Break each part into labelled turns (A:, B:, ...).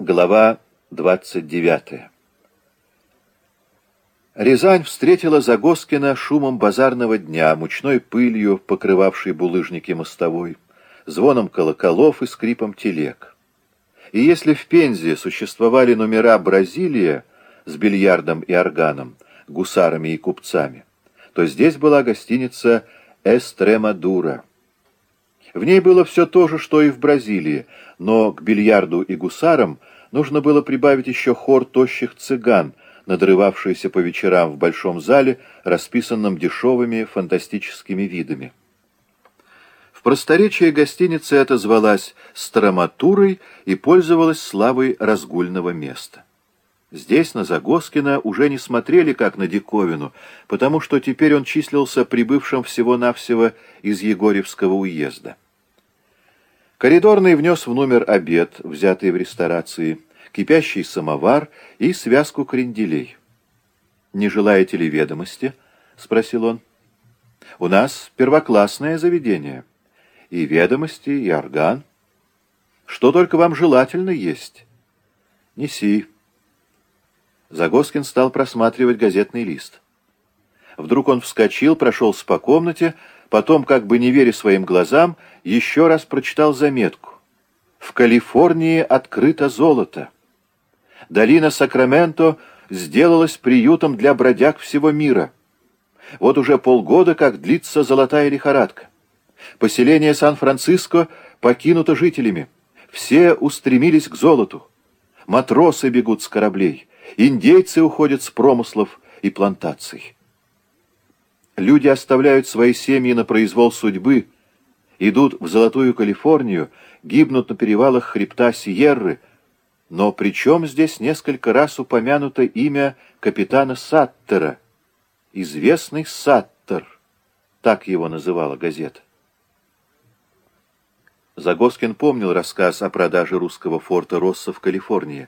A: Глава 29 Рязань встретила Загоскина шумом базарного дня, мучной пылью, покрывавшей булыжники мостовой, звоном колоколов и скрипом телег. И если в Пензе существовали номера «Бразилия» с бильярдом и органом, гусарами и купцами, то здесь была гостиница «Эстремадура». В ней было все то же, что и в Бразилии, но к бильярду и гусарам нужно было прибавить еще хор тощих цыган, надрывавшиеся по вечерам в большом зале, расписанном дешевыми фантастическими видами. В просторечии гостиница эта звалась «Староматурой» и пользовалась славой разгульного места. Здесь на Загоскина уже не смотрели как на диковину, потому что теперь он числился прибывшим всего-навсего из Егорьевского уезда. Коридорный внес в номер обед, взятый в ресторации, кипящий самовар и связку кренделей. «Не желаете ли ведомости?» — спросил он. «У нас первоклассное заведение. И ведомости, и орган. Что только вам желательно есть. Неси». Загоскин стал просматривать газетный лист. Вдруг он вскочил, прошелся по комнате, потом, как бы не веря своим глазам, еще раз прочитал заметку. «В Калифорнии открыто золото. Долина Сакраменто сделалась приютом для бродяг всего мира. Вот уже полгода, как длится золотая лихорадка. Поселение Сан-Франциско покинуто жителями. Все устремились к золоту. Матросы бегут с кораблей. Индейцы уходят с промыслов и плантаций. Люди оставляют свои семьи на произвол судьбы, идут в Золотую Калифорнию, гибнут на перевалах хребта Сиерры, но причем здесь несколько раз упомянуто имя капитана Саттера, известный Саттер, так его называла газета. Загоскин помнил рассказ о продаже русского форта Росса в Калифорнии.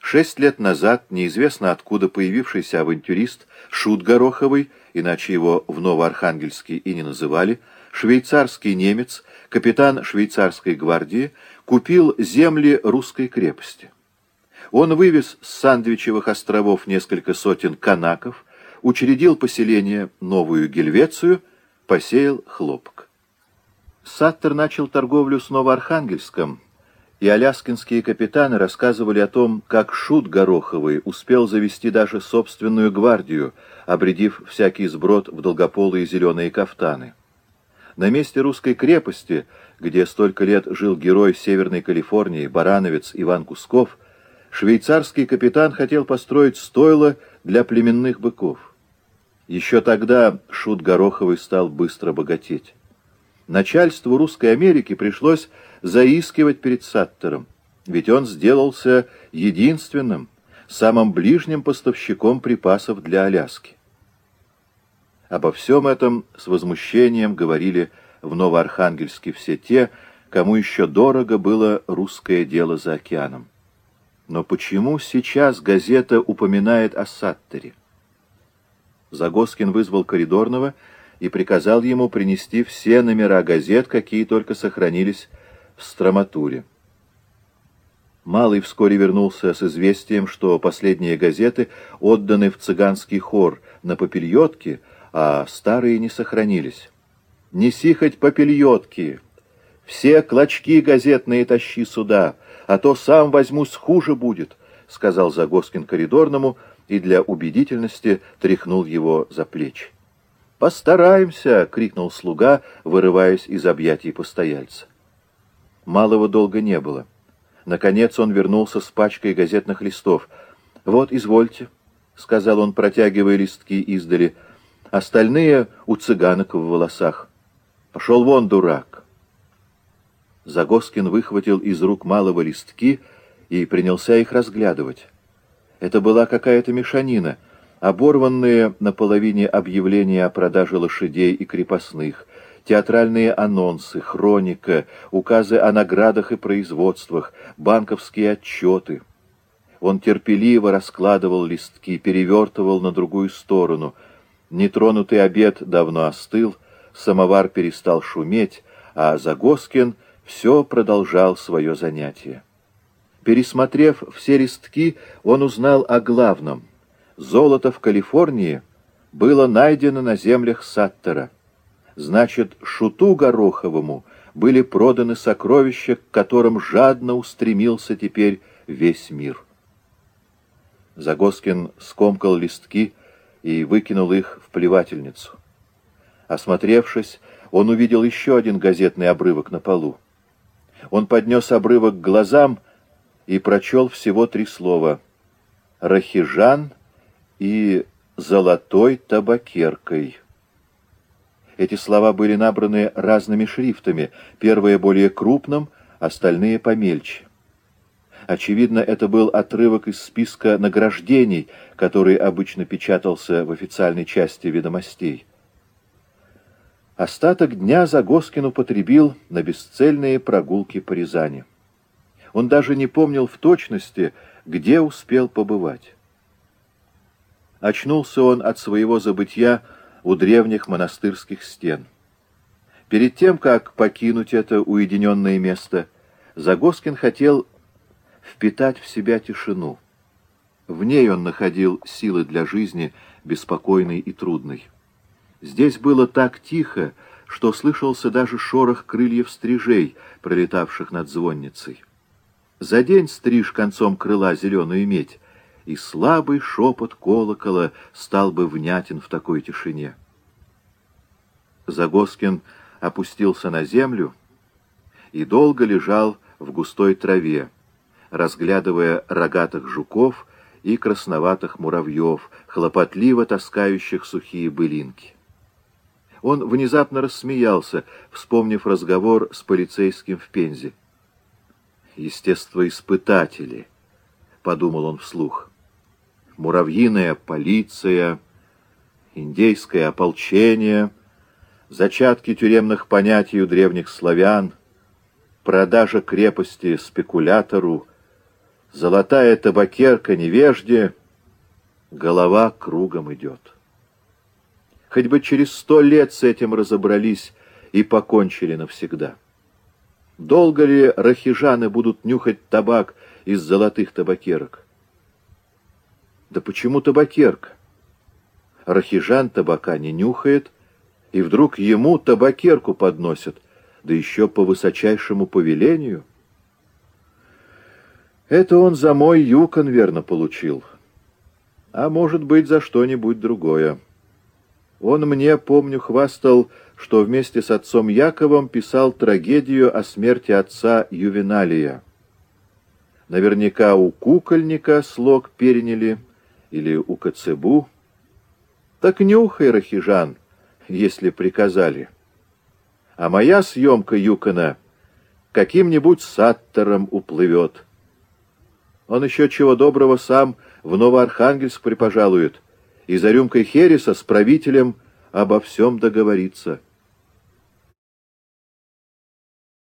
A: Шесть лет назад неизвестно откуда появившийся авантюрист Шут Гороховый, иначе его в Новоархангельске и не называли, швейцарский немец, капитан швейцарской гвардии, купил земли русской крепости. Он вывез с Сандвичевых островов несколько сотен канаков, учредил поселение Новую Гельвецию, посеял хлопок. Саттер начал торговлю с Новоархангельском, и аляскинские капитаны рассказывали о том, как Шут Гороховый успел завести даже собственную гвардию, обредив всякий сброд в долгополые зеленые кафтаны. На месте русской крепости, где столько лет жил герой Северной Калифорнии, барановец Иван Кусков, швейцарский капитан хотел построить стойло для племенных быков. Еще тогда Шут Гороховый стал быстро богатеть. Начальству Русской Америки пришлось заискивать перед Саттером, ведь он сделался единственным, самым ближним поставщиком припасов для Аляски. Обо всем этом с возмущением говорили в Новоархангельске все те, кому еще дорого было русское дело за океаном. Но почему сейчас газета упоминает о Саттере? Загоскин вызвал коридорного и приказал ему принести все номера газет, какие только сохранились в Строматуре. Малый вскоре вернулся с известием, что последние газеты отданы в цыганский хор на попельотке, а старые не сохранились. «Неси хоть попельотки! Все клочки газетные тащи сюда, а то сам возьмусь хуже будет», — сказал Загоскин коридорному и для убедительности тряхнул его за плечи. «Постараемся!» — крикнул слуга, вырываясь из объятий постояльца. Малого долго не было. Наконец он вернулся с пачкой газетных листов. «Вот, извольте», — сказал он, протягивая листки издали. «Остальные у цыганок в волосах. Пошел вон, дурак!» Загоскин выхватил из рук малого листки и принялся их разглядывать. Это была какая-то мешанина — оборванные наполовине объявления о продаже лошадей и крепостных, театральные анонсы, хроника, указы о наградах и производствах, банковские отчеты. Он терпеливо раскладывал листки, перевертывал на другую сторону. Нетронутый обед давно остыл, самовар перестал шуметь, а Загоскин все продолжал свое занятие. Пересмотрев все листки, он узнал о главном. Золото в Калифорнии было найдено на землях Саттера. Значит, Шуту Гороховому были проданы сокровища, к которым жадно устремился теперь весь мир. Загоскин скомкал листки и выкинул их в плевательницу. Осмотревшись, он увидел еще один газетный обрывок на полу. Он поднес обрывок к глазам и прочел всего три слова «Рахижан» и «Золотой табакеркой». Эти слова были набраны разными шрифтами, первые более крупным, остальные помельче. Очевидно, это был отрывок из списка награждений, который обычно печатался в официальной части ведомостей. Остаток дня Загоскин употребил на бесцельные прогулки по Рязани. Он даже не помнил в точности, где успел побывать. Очнулся он от своего забытья у древних монастырских стен. Перед тем, как покинуть это уединенное место, Загоскин хотел впитать в себя тишину. В ней он находил силы для жизни, беспокойной и трудной. Здесь было так тихо, что слышался даже шорох крыльев стрижей, пролетавших над звонницей. За день стриж концом крыла зеленую медь, и слабый шепот колокола стал бы внятен в такой тишине. Загоскин опустился на землю и долго лежал в густой траве, разглядывая рогатых жуков и красноватых муравьев, хлопотливо таскающих сухие былинки. Он внезапно рассмеялся, вспомнив разговор с полицейским в Пензе. «Естествоиспытатели», — подумал он вслух. «Муравьиная полиция, индейское ополчение, зачатки тюремных понятий у древних славян, продажа крепости спекулятору, золотая табакерка невежде, голова кругом идет». Хоть бы через сто лет с этим разобрались и покончили навсегда. Долго ли рахижаны будут нюхать табак из золотых табакерок? Да почему табакерка? Рахижан табака не нюхает, и вдруг ему табакерку подносят, да еще по высочайшему повелению. Это он за мой юкон верно получил, а может быть за что-нибудь другое. Он мне, помню, хвастал, что вместе с отцом Яковом писал трагедию о смерти отца Ювеналия. Наверняка у кукольника слог переняли, или у Коцебу. Так нюхай, Рахижан, если приказали. А моя съемка Юкона каким-нибудь саттором уплывет. Он еще чего доброго сам в Новоархангельск припожалует — и за рюмкой Хереса с правителем обо всем договориться —